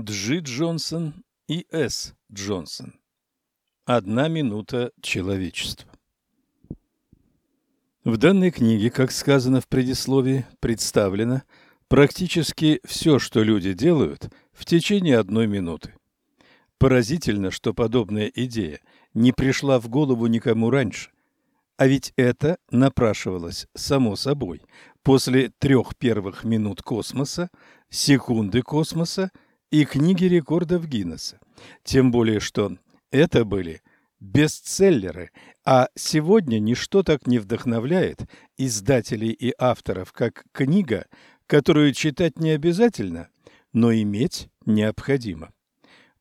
Джи Джонсон и С. Джонсон. Одна минута человечества. В данной книге, как сказано в предисловии, представлено практически все, что люди делают в течение одной минуты. Поразительно, что подобная идея не пришла в голову никому раньше. А ведь это напрашивалось само собой после трех первых минут космоса, секунды космоса и книги рекордов Гиннесса. Тем более, что это были бестселлеры, а сегодня ничто так не вдохновляет издателей и авторов, как книга, которую читать не обязательно, но иметь необходимо.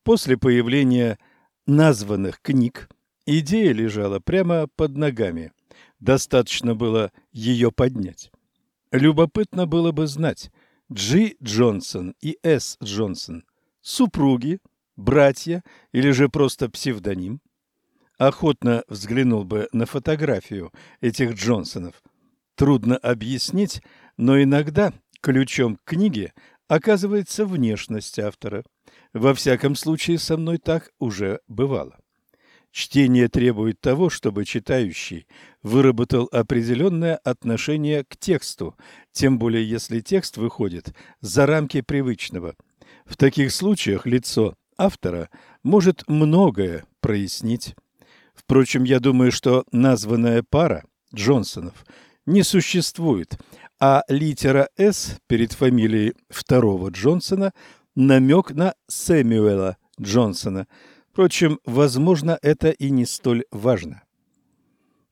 После появления названных книг идея лежала прямо под ногами. Достаточно было ее поднять. Любопытно было бы знать, Джи Джонсон и С. Джонсон – супруги, братья или же просто псевдоним? Охотно взглянул бы на фотографию этих Джонсонов. Трудно объяснить, но иногда ключом к книге оказывается внешность автора. Во всяком случае, со мной так уже бывало. Чтение требует того, чтобы читающий выработал определенное отношение к тексту, тем более если текст выходит за рамки привычного. В таких случаях лицо автора может многое прояснить. Впрочем, я думаю, что названная пара Джонсонов не существует, а литера «С» перед фамилией второго Джонсона – намек на Сэмюэла Джонсона – Впрочем, возможно, это и не столь важно.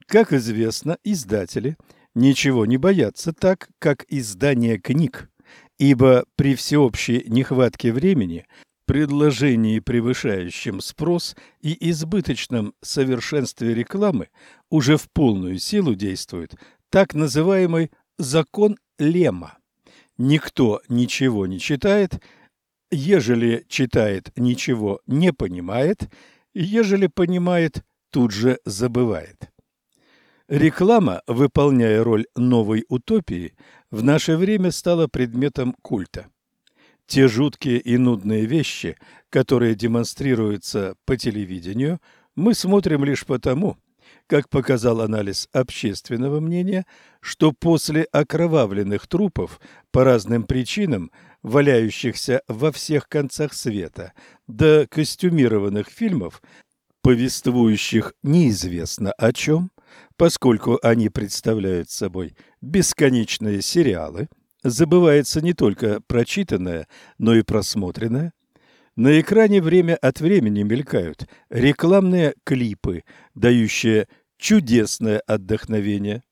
Как известно, издатели ничего не боятся так, как издание книг, ибо при всеобщей нехватке времени, предложении, превышающем спрос и избыточном совершенстве рекламы уже в полную силу действует так называемый закон Лема. Никто ничего не читает, ежели читает, ничего не понимает, ежели понимает, тут же забывает. Реклама, выполняя роль новой утопии, в наше время стала предметом культа. Те жуткие и нудные вещи, которые демонстрируются по телевидению, мы смотрим лишь потому, как показал анализ общественного мнения, что после окровавленных трупов по разным причинам валяющихся во всех концах света, до костюмированных фильмов, повествующих неизвестно о чем, поскольку они представляют собой бесконечные сериалы, забывается не только прочитанное, но и просмотренное. На экране время от времени мелькают рекламные клипы, дающие чудесное отдохновение.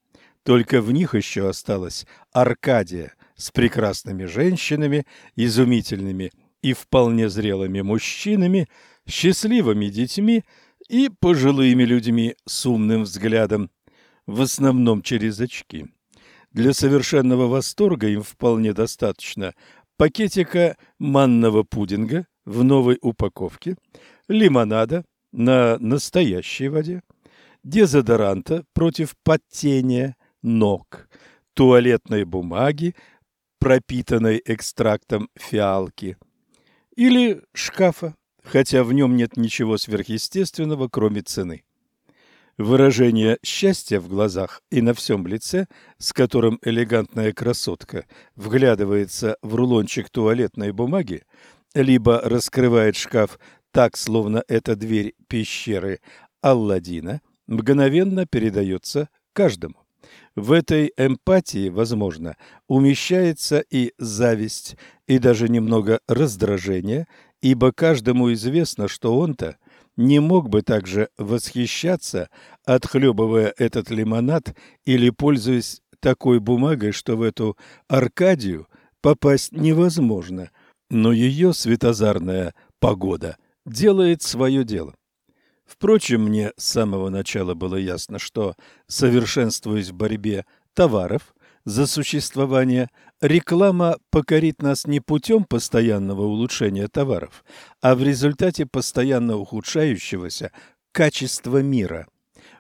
Только в них еще осталась Аркадия с прекрасными женщинами, изумительными и вполне зрелыми мужчинами, счастливыми детьми и пожилыми людьми с умным взглядом, в основном через очки. Для совершенного восторга им вполне достаточно пакетика манного пудинга в новой упаковке, лимонада на настоящей воде, дезодоранта против подтения ног, туалетной бумаги пропитанной экстрактом фиалки, или шкафа, хотя в нем нет ничего сверхъестественного, кроме цены. Выражение счастья в глазах и на всем лице, с которым элегантная красотка вглядывается в рулончик туалетной бумаги, либо раскрывает шкаф так, словно это дверь пещеры Алладина, мгновенно передается каждому. В этой эмпатии, возможно, умещается и зависть, и даже немного раздражение, ибо каждому известно, что он-то не мог бы также восхищаться, отхлебывая этот лимонад или пользуясь такой бумагой, что в эту Аркадию попасть невозможно, но ее светозарная погода делает свое дело. Впрочем, мне с самого начала было ясно, что, совершенствуясь в борьбе товаров за существование, реклама покорит нас не путем постоянного улучшения товаров, а в результате постоянно ухудшающегося качества мира.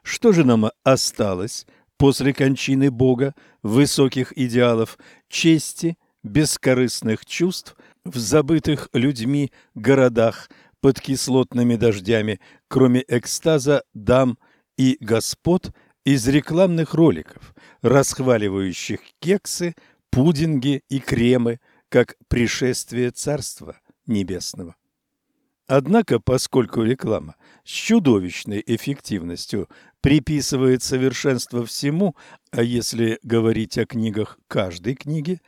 Что же нам осталось после кончины Бога, высоких идеалов, чести, бескорыстных чувств в забытых людьми городах под кислотными дождями, кроме экстаза дам и господ из рекламных роликов, расхваливающих кексы, пудинги и кремы, как пришествие Царства Небесного. Однако, поскольку реклама с чудовищной эффективностью приписывает совершенство всему, а если говорить о книгах каждой книги,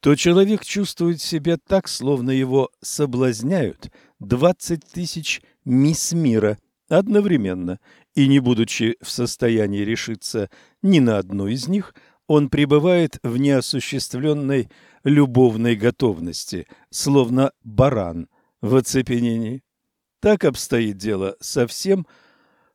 то человек чувствует себя так, словно его соблазняют 20 тысяч мисс мира одновременно, и не будучи в состоянии решиться ни на одну из них, он пребывает в неосуществленной любовной готовности, словно баран в оцепенении. Так обстоит дело со всем.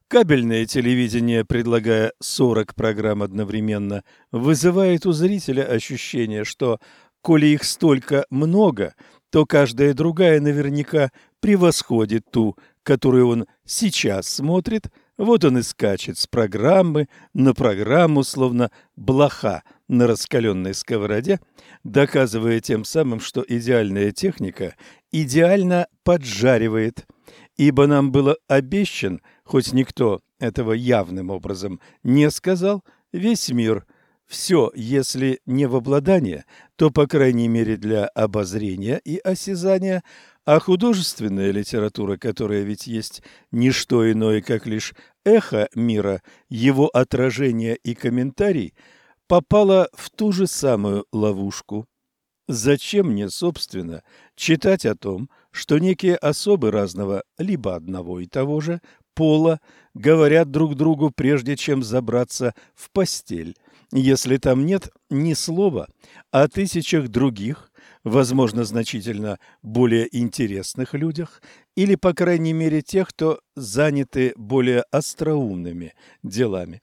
Кабельное телевидение, предлагая 40 программ одновременно, вызывает у зрителя ощущение, что, коли их столько много, то каждая другая наверняка превосходит ту, которую он сейчас смотрит. Вот он и скачет с программы на программу, словно блоха на раскаленной сковороде, доказывая тем самым, что идеальная техника идеально поджаривает – ибо нам было обещан, хоть никто этого явным образом не сказал, весь мир. Все, если не в обладание, то, по крайней мере, для обозрения и осязания, а художественная литература, которая ведь есть не что иное, как лишь эхо мира, его отражение и комментарий, попала в ту же самую ловушку. Зачем мне, собственно, читать о том, что некие особы разного, либо одного и того же, пола говорят друг другу, прежде чем забраться в постель, если там нет ни слова о тысячах других, возможно, значительно более интересных людях, или, по крайней мере, тех, кто заняты более остроумными делами.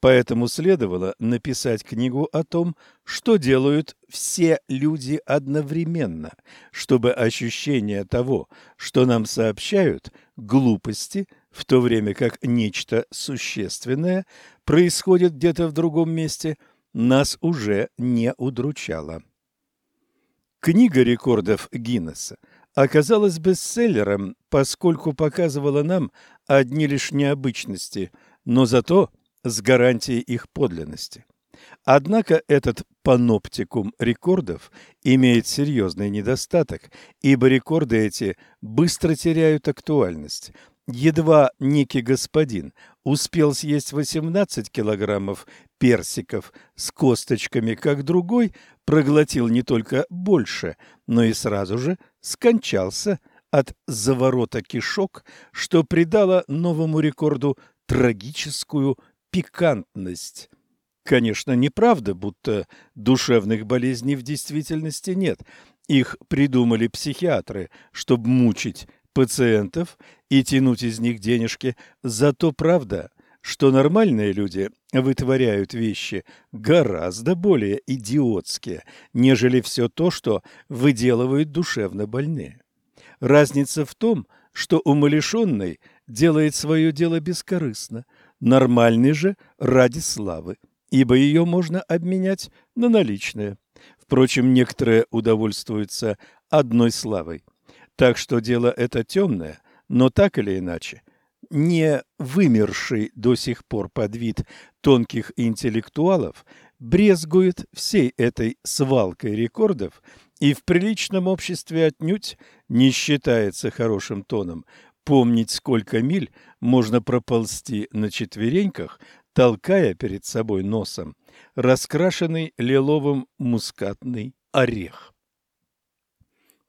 Поэтому следовало написать книгу о том, что делают все люди одновременно, чтобы ощущение того, что нам сообщают, глупости, в то время как нечто существенное происходит где-то в другом месте, нас уже не удручало. Книга рекордов Гиннесса оказалась бестселлером, поскольку показывала нам одни лишь необычности, но зато с гарантией их подлинности. Однако этот паноптикум рекордов имеет серьезный недостаток, ибо рекорды эти быстро теряют актуальность. Едва некий господин успел съесть 18 килограммов персиков с косточками, как другой проглотил не только больше, но и сразу же скончался от заворота кишок, что придало новому рекорду трагическую пикантность. Конечно, неправда, будто душевных болезней в действительности нет. Их придумали психиатры, чтобы мучить пациентов и тянуть из них денежки. Зато правда, что нормальные люди вытворяют вещи гораздо более идиотские, нежели все то, что выделывают душевно больные. Разница в том, что умалишенный делает свое дело бескорыстно – нормальный же ради славы, ибо ее можно обменять на наличные. Впрочем, некоторые удовольствуются одной славой. Так что дело это темное, но так или иначе, не вымерший до сих пор под вид тонких интеллектуалов брезгует всей этой свалкой рекордов и в приличном обществе отнюдь не считается хорошим тоном помнить, сколько миль можно проползти на четвереньках, толкая перед собой носом раскрашенный лиловым мускатный орех.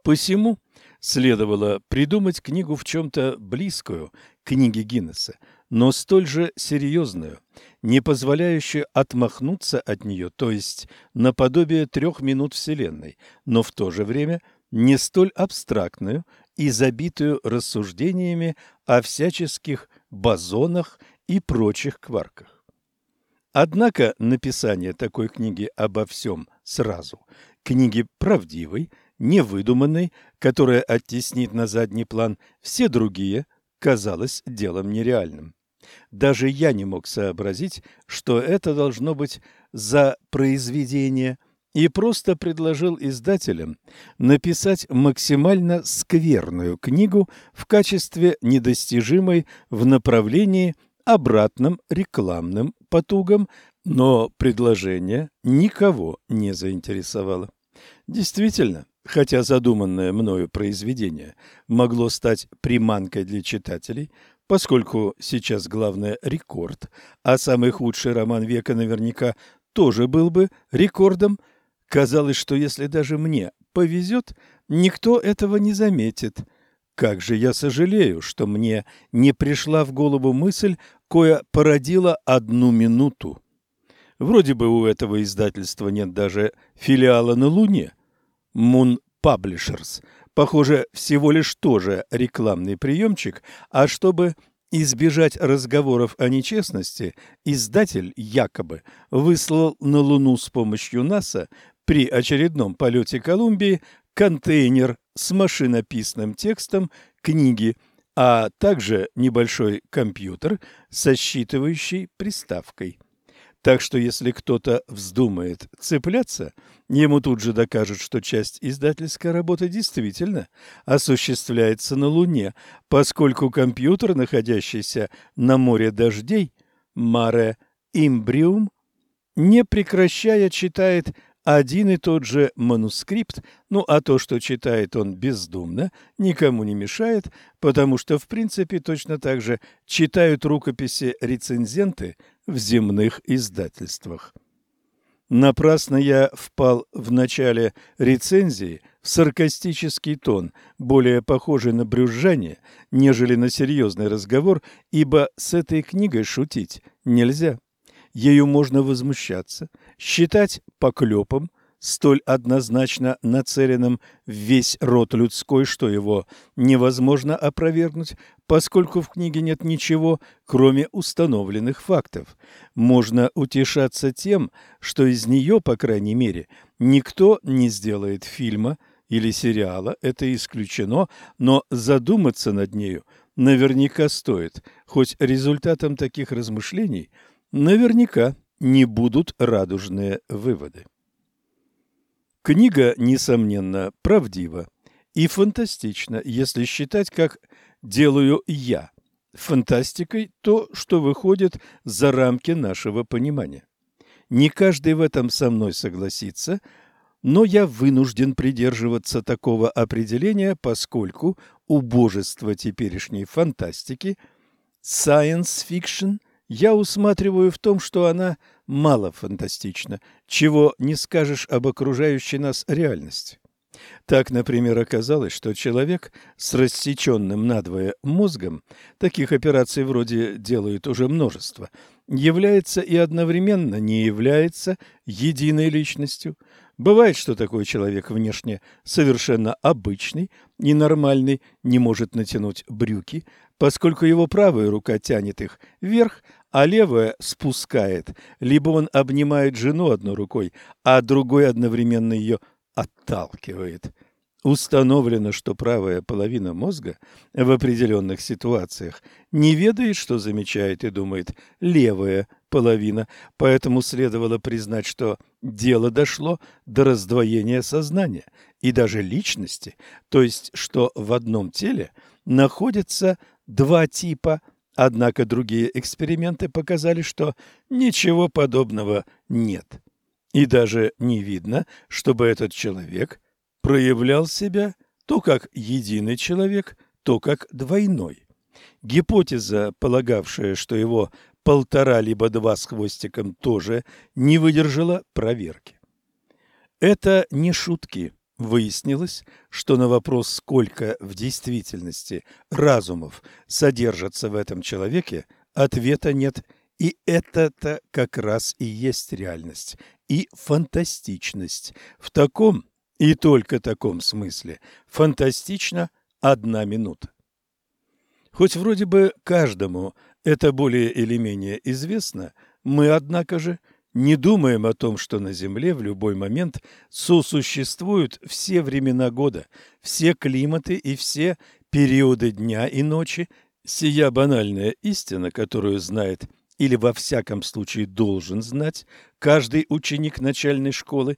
Посему следовало придумать книгу в чем-то близкую книге Гиннесса, но столь же серьезную, не позволяющую отмахнуться от нее, то есть наподобие трех минут Вселенной, но в то же время не столь абстрактную и забитую рассуждениями о всяческих бозонах и прочих кварках. Однако написание такой книги обо всем сразу, книги правдивой, невыдуманной, которая оттеснит на задний план все другие, казалось делом нереальным. Даже я не мог сообразить, что это должно быть за произведение и просто предложил издателям написать максимально скверную книгу в качестве недостижимой в направлении обратным рекламным потугам, но предложение никого не заинтересовало. Действительно, хотя задуманное мною произведение могло стать приманкой для читателей, поскольку сейчас главное рекорд, а самый худший роман века наверняка тоже был бы рекордом, казалось, что если даже мне повезет, никто этого не заметит. Как же я сожалею, что мне не пришла в голову мысль, кое породила одну минуту. Вроде бы у этого издательства нет даже филиала на Луне. Moon Publishers. Похоже, всего лишь тоже рекламный приемчик, а чтобы избежать разговоров о нечестности, издатель якобы выслал на Луну с помощью НАСА при очередном полете Колумбии контейнер с машинописным текстом книги, а также небольшой компьютер со считывающей приставкой. Так что если кто-то вздумает цепляться, ему тут же докажут, что часть издательской работы действительно осуществляется на Луне, поскольку компьютер, находящийся на море дождей, Маре Имбриум, не прекращая читает один и тот же манускрипт, ну а то, что читает он бездумно, никому не мешает, потому что в принципе точно так же читают рукописи рецензенты в земных издательствах. Напрасно я впал в начале рецензии в саркастический тон, более похожий на брюзжание, нежели на серьезный разговор, ибо с этой книгой шутить нельзя. Ею можно возмущаться, считать поклепом, столь однозначно нацеленным в весь род людской, что его невозможно опровергнуть, поскольку в книге нет ничего, кроме установленных фактов. Можно утешаться тем, что из нее, по крайней мере, никто не сделает фильма или сериала, это исключено, но задуматься над нею наверняка стоит, хоть результатом таких размышлений – наверняка не будут радужные выводы. Книга, несомненно, правдива и фантастична, если считать, как делаю я, фантастикой то, что выходит за рамки нашего понимания. Не каждый в этом со мной согласится, но я вынужден придерживаться такого определения, поскольку убожество теперешней фантастики, science fiction, я усматриваю в том, что она мало фантастична, чего не скажешь об окружающей нас реальности. Так, например, оказалось, что человек с рассеченным надвое мозгом, таких операций вроде делают уже множество, является и одновременно не является единой личностью. Бывает, что такой человек внешне совершенно обычный, ненормальный, не может натянуть брюки, поскольку его правая рука тянет их вверх, а левая спускает, либо он обнимает жену одной рукой, а другой одновременно ее отталкивает. Установлено, что правая половина мозга в определенных ситуациях не ведает, что замечает и думает левая половина, поэтому следовало признать, что дело дошло до раздвоения сознания и даже личности, то есть что в одном теле находятся два типа Однако другие эксперименты показали, что ничего подобного нет. И даже не видно, чтобы этот человек проявлял себя то как единый человек, то как двойной. Гипотеза, полагавшая, что его полтора либо два с хвостиком тоже не выдержала проверки. Это не шутки. Выяснилось, что на вопрос, сколько в действительности разумов содержатся в этом человеке, ответа нет, и это-то как раз и есть реальность и фантастичность. В таком и только таком смысле фантастично одна минута. Хоть вроде бы каждому это более или менее известно, мы, однако же, не думаем о том, что на Земле в любой момент сосуществуют все времена года, все климаты и все периоды дня и ночи. Сия банальная истина, которую знает или во всяком случае должен знать каждый ученик начальной школы,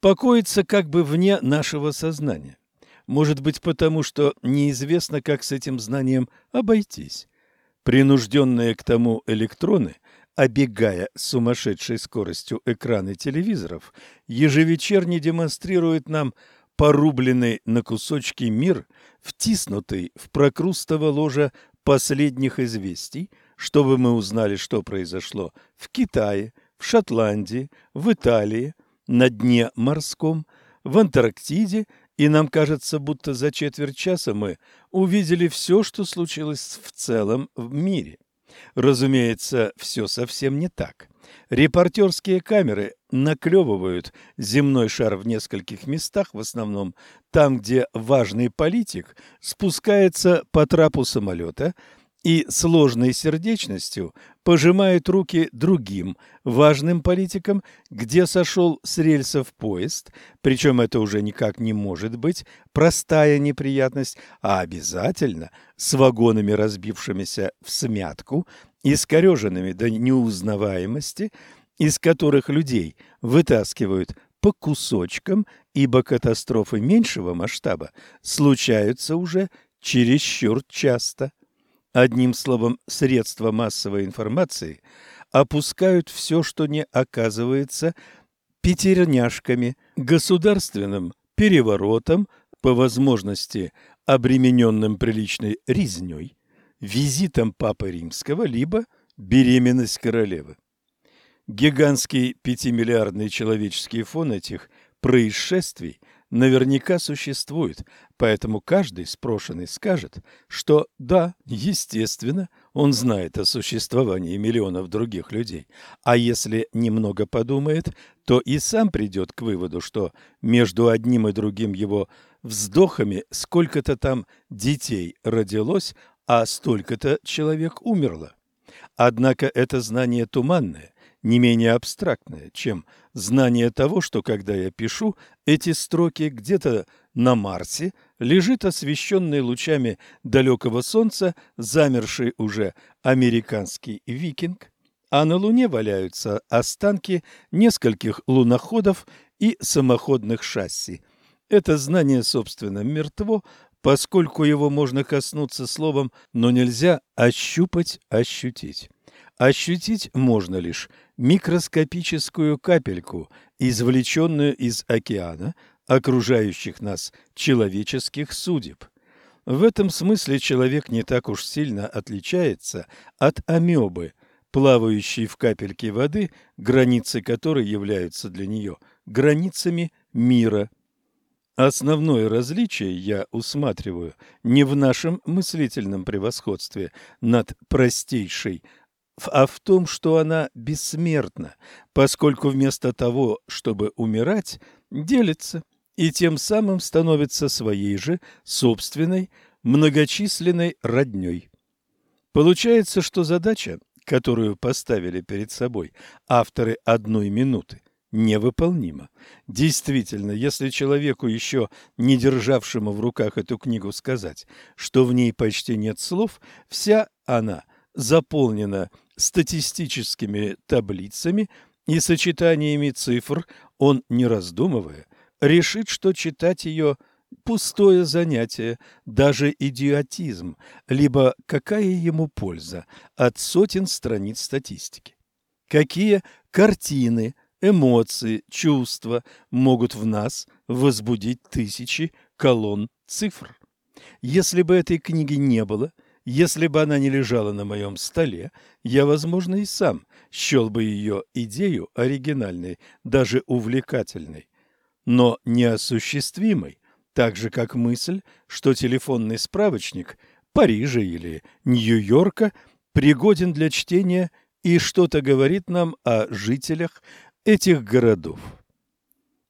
покоится как бы вне нашего сознания. Может быть, потому что неизвестно, как с этим знанием обойтись. Принужденные к тому электроны, обегая сумасшедшей скоростью экраны телевизоров, ежевечерне демонстрируют нам порубленный на кусочки мир, втиснутый в прокрустово ложа последних известий, чтобы мы узнали, что произошло в Китае, в Шотландии, в Италии, на дне морском, в Антарктиде, и нам кажется, будто за четверть часа мы увидели все, что случилось в целом в мире. Разумеется, все совсем не так. Репортерские камеры наклевывают земной шар в нескольких местах, в основном там, где важный политик спускается по трапу самолета – и сложной сердечностью пожимает руки другим важным политикам, где сошел с рельсов поезд, причем это уже никак не может быть простая неприятность, а обязательно с вагонами, разбившимися в смятку, искореженными до неузнаваемости, из которых людей вытаскивают по кусочкам, ибо катастрофы меньшего масштаба случаются уже чересчур часто. Одним словом, средства массовой информации опускают все, что не оказывается пятерняшками, государственным переворотом, по возможности обремененным приличной резней, визитом Папы Римского, либо беременность королевы. Гигантский пятимиллиардный человеческий фон этих происшествий наверняка существует, поэтому каждый спрошенный скажет, что да, естественно, он знает о существовании миллионов других людей, а если немного подумает, то и сам придет к выводу, что между одним и другим его вздохами сколько-то там детей родилось, а столько-то человек умерло. Однако это знание туманное, не менее абстрактное, чем знание того, что когда я пишу эти строки где-то на Марсе, лежит освещенный лучами далекого солнца замерший уже американский викинг, а на Луне валяются останки нескольких луноходов и самоходных шасси. Это знание, собственно, мертво, поскольку его можно коснуться словом, но нельзя ощупать, ощутить. Ощутить можно лишь микроскопическую капельку, извлеченную из океана, окружающих нас человеческих судеб. В этом смысле человек не так уж сильно отличается от амебы, плавающей в капельке воды, границы которой являются для нее границами мира. Основное различие я усматриваю не в нашем мыслительном превосходстве над простейшей а в том, что она бессмертна, поскольку вместо того, чтобы умирать, делится и тем самым становится своей же собственной многочисленной родней. Получается, что задача, которую поставили перед собой авторы одной минуты, невыполнима. Действительно, если человеку, еще не державшему в руках эту книгу, сказать, что в ней почти нет слов, вся она заполнена статистическими таблицами и сочетаниями цифр, он, не раздумывая, решит, что читать ее – пустое занятие, даже идиотизм, либо какая ему польза от сотен страниц статистики. Какие картины, эмоции, чувства могут в нас возбудить тысячи колонн цифр? Если бы этой книги не было – если бы она не лежала на моем столе, я, возможно, и сам счел бы ее идею оригинальной, даже увлекательной, но неосуществимой, так же, как мысль, что телефонный справочник Парижа или Нью-Йорка пригоден для чтения и что-то говорит нам о жителях этих городов.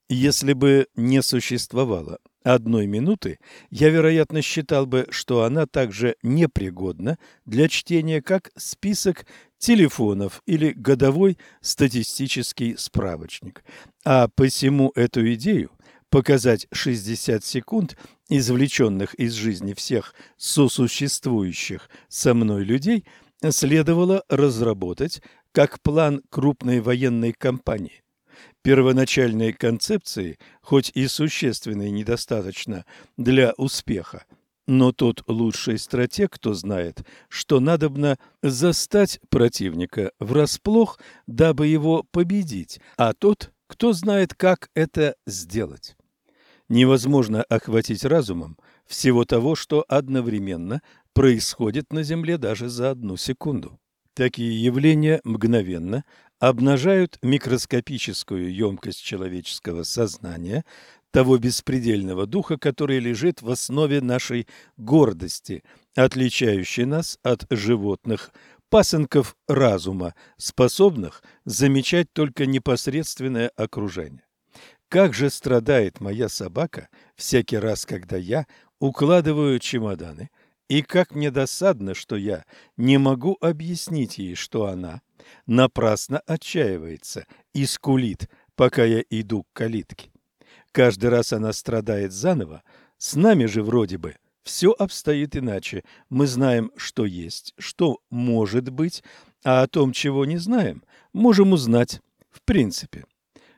Если бы не существовало одной минуты, я, вероятно, считал бы, что она также непригодна для чтения, как список телефонов или годовой статистический справочник. А посему эту идею показать 60 секунд, извлеченных из жизни всех сосуществующих со мной людей, следовало разработать как план крупной военной кампании. Первоначальной концепции, хоть и существенно недостаточно для успеха, но тот лучший стратег, кто знает, что надобно застать противника врасплох, дабы его победить, а тот, кто знает, как это сделать. Невозможно охватить разумом всего того, что одновременно происходит на Земле даже за одну секунду. Такие явления мгновенно обнажают микроскопическую емкость человеческого сознания, того беспредельного духа, который лежит в основе нашей гордости, отличающей нас от животных, пасынков разума, способных замечать только непосредственное окружение. Как же страдает моя собака всякий раз, когда я укладываю чемоданы, и как мне досадно, что я не могу объяснить ей, что она напрасно отчаивается и скулит, пока я иду к калитке. Каждый раз она страдает заново. С нами же вроде бы все обстоит иначе. Мы знаем, что есть, что может быть, а о том, чего не знаем, можем узнать в принципе.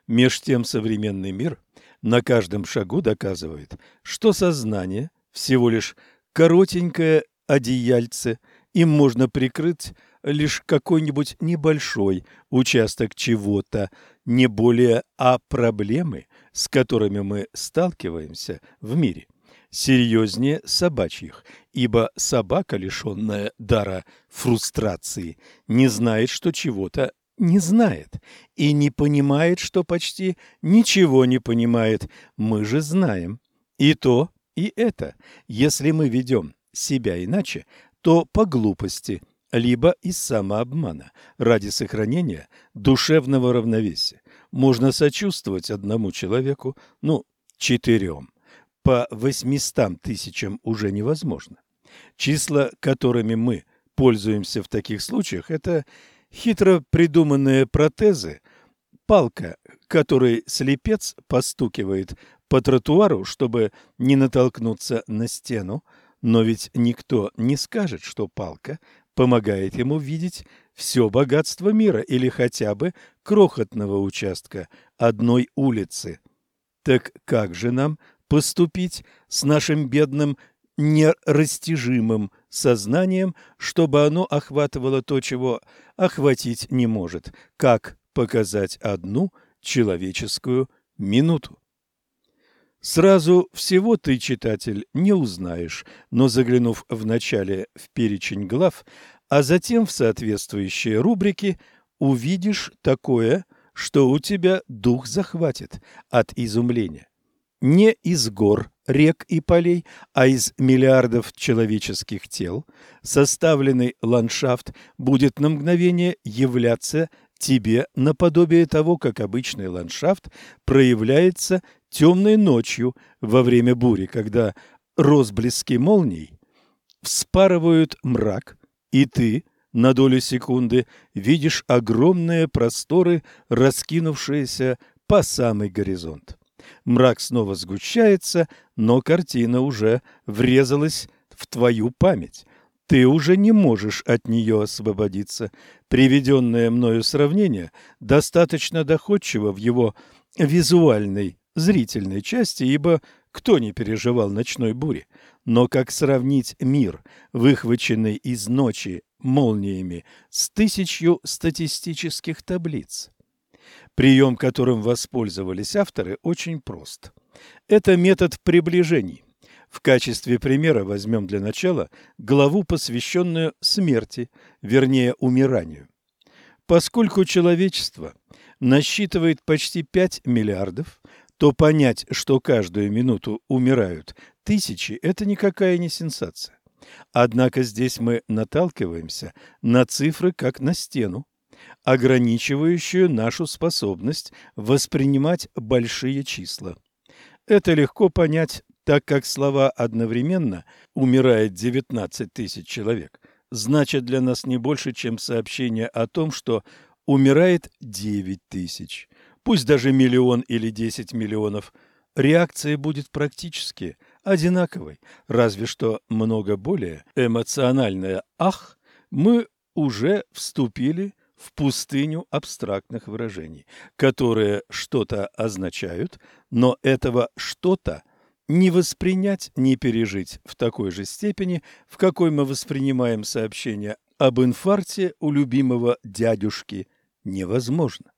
Меж тем современный мир на каждом шагу доказывает, что сознание всего лишь коротенькое одеяльце, им можно прикрыть лишь какой-нибудь небольшой участок чего-то, не более, а проблемы, с которыми мы сталкиваемся в мире, серьезнее собачьих, ибо собака, лишенная дара фрустрации, не знает, что чего-то не знает и не понимает, что почти ничего не понимает. Мы же знаем и то, и это. Если мы ведем себя иначе, то по глупости – либо из самообмана ради сохранения душевного равновесия. Можно сочувствовать одному человеку, ну, четырем. По восьмистам тысячам уже невозможно. Числа, которыми мы пользуемся в таких случаях, это хитро придуманные протезы, палка, которой слепец постукивает по тротуару, чтобы не натолкнуться на стену, но ведь никто не скажет, что палка помогает ему видеть все богатство мира или хотя бы крохотного участка одной улицы. Так как же нам поступить с нашим бедным нерастяжимым сознанием, чтобы оно охватывало то, чего охватить не может, как показать одну человеческую минуту? Сразу всего ты, читатель, не узнаешь, но заглянув вначале в перечень глав, а затем в соответствующие рубрики, увидишь такое, что у тебя дух захватит от изумления. Не из гор, рек и полей, а из миллиардов человеческих тел составленный ландшафт будет на мгновение являться тебе наподобие того, как обычный ландшафт проявляется темной ночью во время бури, когда розблески молний вспарывают мрак, и ты на долю секунды видишь огромные просторы, раскинувшиеся по самый горизонт. Мрак снова сгущается, но картина уже врезалась в твою память. Ты уже не можешь от нее освободиться. Приведенное мною сравнение достаточно доходчиво в его визуальной, зрительной части, ибо кто не переживал ночной бури? Но как сравнить мир, выхваченный из ночи молниями, с тысячью статистических таблиц? Прием, которым воспользовались авторы, очень прост. Это метод приближений. В качестве примера возьмем для начала главу, посвященную смерти, вернее умиранию. Поскольку человечество насчитывает почти 5 миллиардов, то понять, что каждую минуту умирают тысячи, это никакая не сенсация. Однако здесь мы наталкиваемся на цифры как на стену, ограничивающую нашу способность воспринимать большие числа. Это легко понять так как слова «одновременно» умирает 19 тысяч человек, значит для нас не больше, чем сообщение о том, что умирает 9 тысяч, пусть даже миллион или 10 миллионов. Реакция будет практически одинаковой, разве что много более эмоциональная «ах» мы уже вступили в пустыню абстрактных выражений, которые что-то означают, но этого что-то не воспринять, не пережить в такой же степени, в какой мы воспринимаем сообщение об инфаркте у любимого дядюшки, невозможно.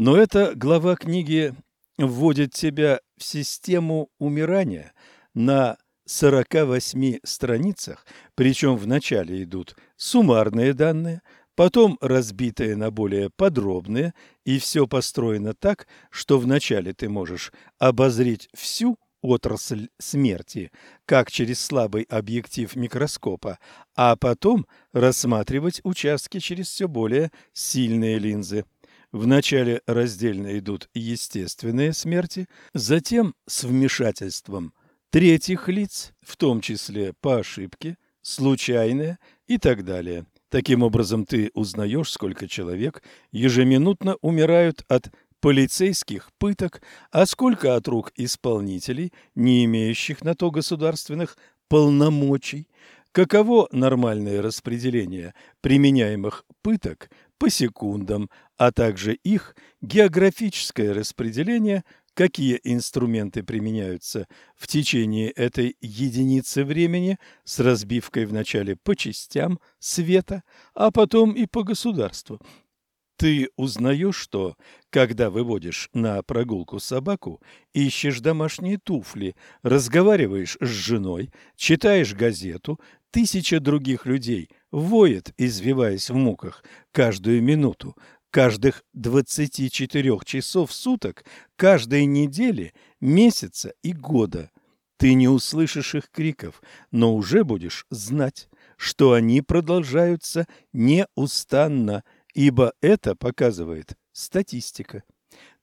Но эта глава книги вводит тебя в систему умирания на 48 страницах, причем вначале идут суммарные данные, потом разбитые на более подробные, и все построено так, что вначале ты можешь обозреть всю отрасль смерти, как через слабый объектив микроскопа, а потом рассматривать участки через все более сильные линзы. Вначале раздельно идут естественные смерти, затем с вмешательством третьих лиц, в том числе по ошибке, случайные и так далее. Таким образом, ты узнаешь, сколько человек ежеминутно умирают от полицейских пыток, а сколько от рук исполнителей, не имеющих на то государственных полномочий, каково нормальное распределение применяемых пыток по секундам, а также их географическое распределение, какие инструменты применяются в течение этой единицы времени с разбивкой вначале по частям света, а потом и по государству. Ты узнаешь, что, когда выводишь на прогулку собаку, ищешь домашние туфли, разговариваешь с женой, читаешь газету, тысяча других людей воет, извиваясь в муках, каждую минуту, каждых 24 часов в суток, каждой недели, месяца и года. Ты не услышишь их криков, но уже будешь знать, что они продолжаются неустанно, ибо это показывает статистика.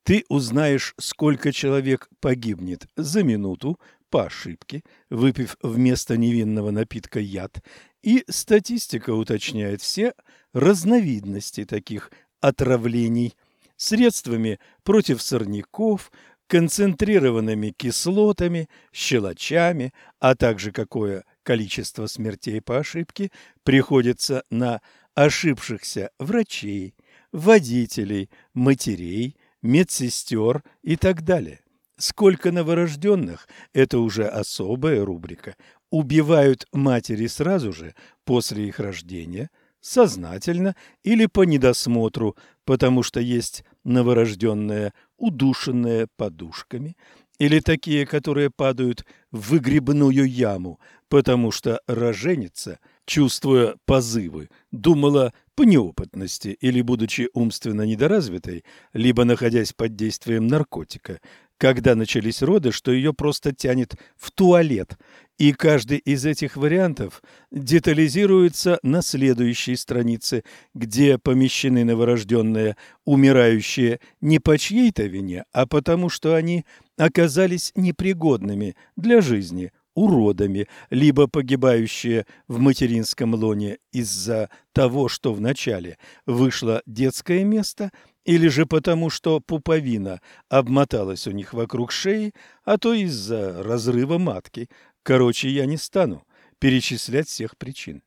Ты узнаешь, сколько человек погибнет за минуту по ошибке, выпив вместо невинного напитка яд, и статистика уточняет все разновидности таких отравлений средствами против сорняков, концентрированными кислотами, щелочами, а также какое количество смертей по ошибке приходится на ошибшихся врачей, водителей, матерей, медсестер и так далее. Сколько новорожденных – это уже особая рубрика. Убивают матери сразу же после их рождения, сознательно или по недосмотру, потому что есть новорожденные, удушенные подушками, или такие, которые падают в выгребную яму, потому что роженица, чувствуя позывы, думала по неопытности или будучи умственно недоразвитой, либо находясь под действием наркотика, когда начались роды, что ее просто тянет в туалет, и каждый из этих вариантов детализируется на следующей странице, где помещены новорожденные, умирающие не по чьей-то вине, а потому что они оказались непригодными для жизни, уродами, либо погибающие в материнском лоне из-за того, что вначале вышло детское место, или же потому, что пуповина обмоталась у них вокруг шеи, а то из-за разрыва матки. Короче, я не стану перечислять всех причин.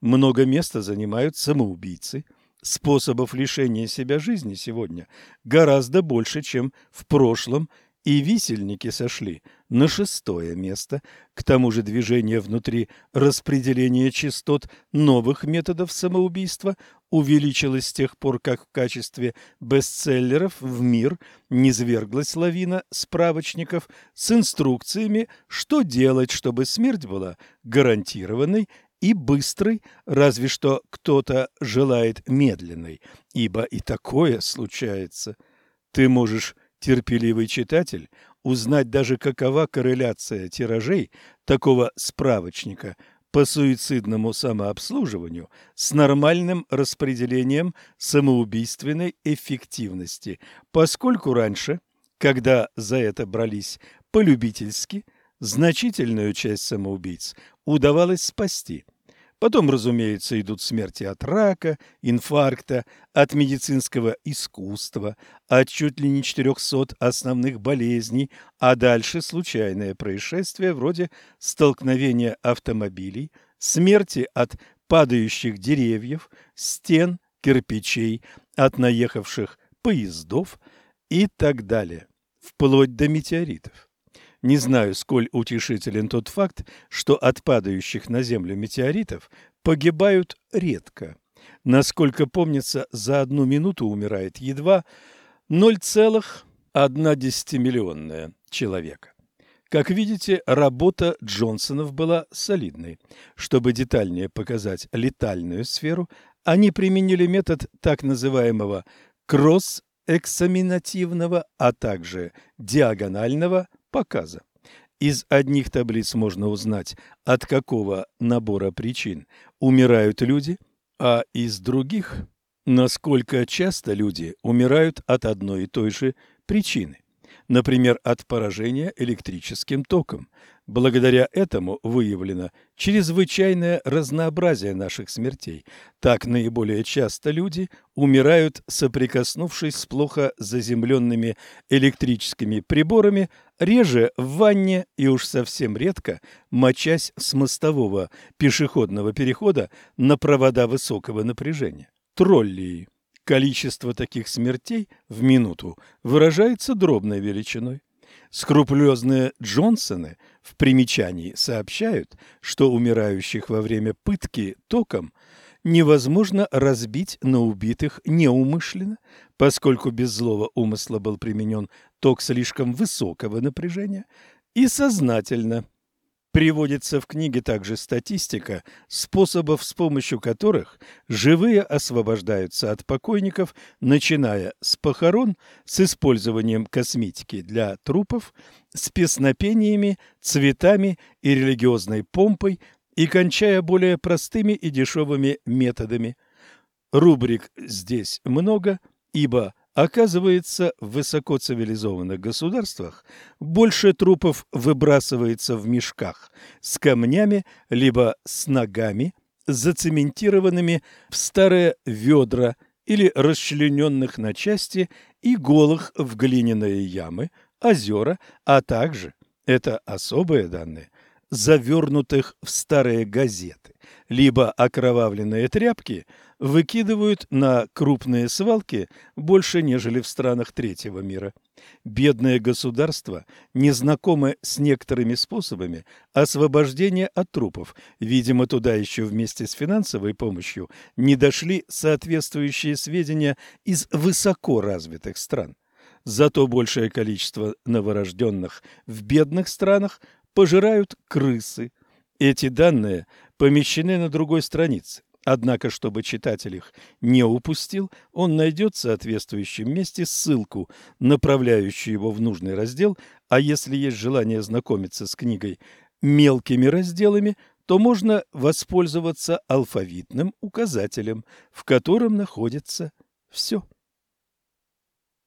Много места занимают самоубийцы. Способов лишения себя жизни сегодня гораздо больше, чем в прошлом и висельники сошли на шестое место. К тому же движение внутри распределения частот новых методов самоубийства увеличилось с тех пор, как в качестве бестселлеров в мир низверглась лавина справочников с инструкциями, что делать, чтобы смерть была гарантированной и быстрой, разве что кто-то желает медленной, ибо и такое случается. Ты можешь терпеливый читатель узнать даже какова корреляция тиражей такого справочника по суицидному самообслуживанию с нормальным распределением самоубийственной эффективности, поскольку раньше, когда за это брались полюбительски, значительную часть самоубийц удавалось спасти – Потом, разумеется, идут смерти от рака, инфаркта, от медицинского искусства, от чуть ли не 400 основных болезней, а дальше случайные происшествия вроде столкновения автомобилей, смерти от падающих деревьев, стен, кирпичей, от наехавших поездов и так далее, вплоть до метеоритов. Не знаю, сколь утешителен тот факт, что от падающих на Землю метеоритов погибают редко. Насколько помнится, за одну минуту умирает едва 0,1 миллионная человека. Как видите, работа Джонсонов была солидной. Чтобы детальнее показать летальную сферу, они применили метод так называемого кросс-экзаменативного, а также диагонального показа. Из одних таблиц можно узнать, от какого набора причин умирают люди, а из других – насколько часто люди умирают от одной и той же причины например, от поражения электрическим током. Благодаря этому выявлено чрезвычайное разнообразие наших смертей. Так наиболее часто люди умирают, соприкоснувшись с плохо заземленными электрическими приборами, реже в ванне и уж совсем редко мочась с мостового пешеходного перехода на провода высокого напряжения. Троллии Количество таких смертей в минуту выражается дробной величиной. Скрупулезные Джонсоны в примечании сообщают, что умирающих во время пытки током невозможно разбить на убитых неумышленно, поскольку без злого умысла был применен ток слишком высокого напряжения, и сознательно Приводится в книге также статистика способов, с помощью которых живые освобождаются от покойников, начиная с похорон, с использованием косметики для трупов, с песнопениями, цветами и религиозной помпой и кончая более простыми и дешевыми методами. Рубрик здесь много, ибо Оказывается, в высокоцивилизованных государствах больше трупов выбрасывается в мешках с камнями либо с ногами, зацементированными в старые ведра или расчлененных на части и голых в глиняные ямы, озера, а также, это особые данные, завернутых в старые газеты, либо окровавленные тряпки выкидывают на крупные свалки больше, нежели в странах третьего мира. Бедное государство не знакомы с некоторыми способами освобождения от трупов. Видимо, туда еще вместе с финансовой помощью не дошли соответствующие сведения из высоко развитых стран. Зато большее количество новорожденных в бедных странах пожирают крысы. Эти данные помещены на другой странице. Однако, чтобы читатель их не упустил, он найдет в соответствующем месте ссылку, направляющую его в нужный раздел, а если есть желание знакомиться с книгой мелкими разделами, то можно воспользоваться алфавитным указателем, в котором находится все.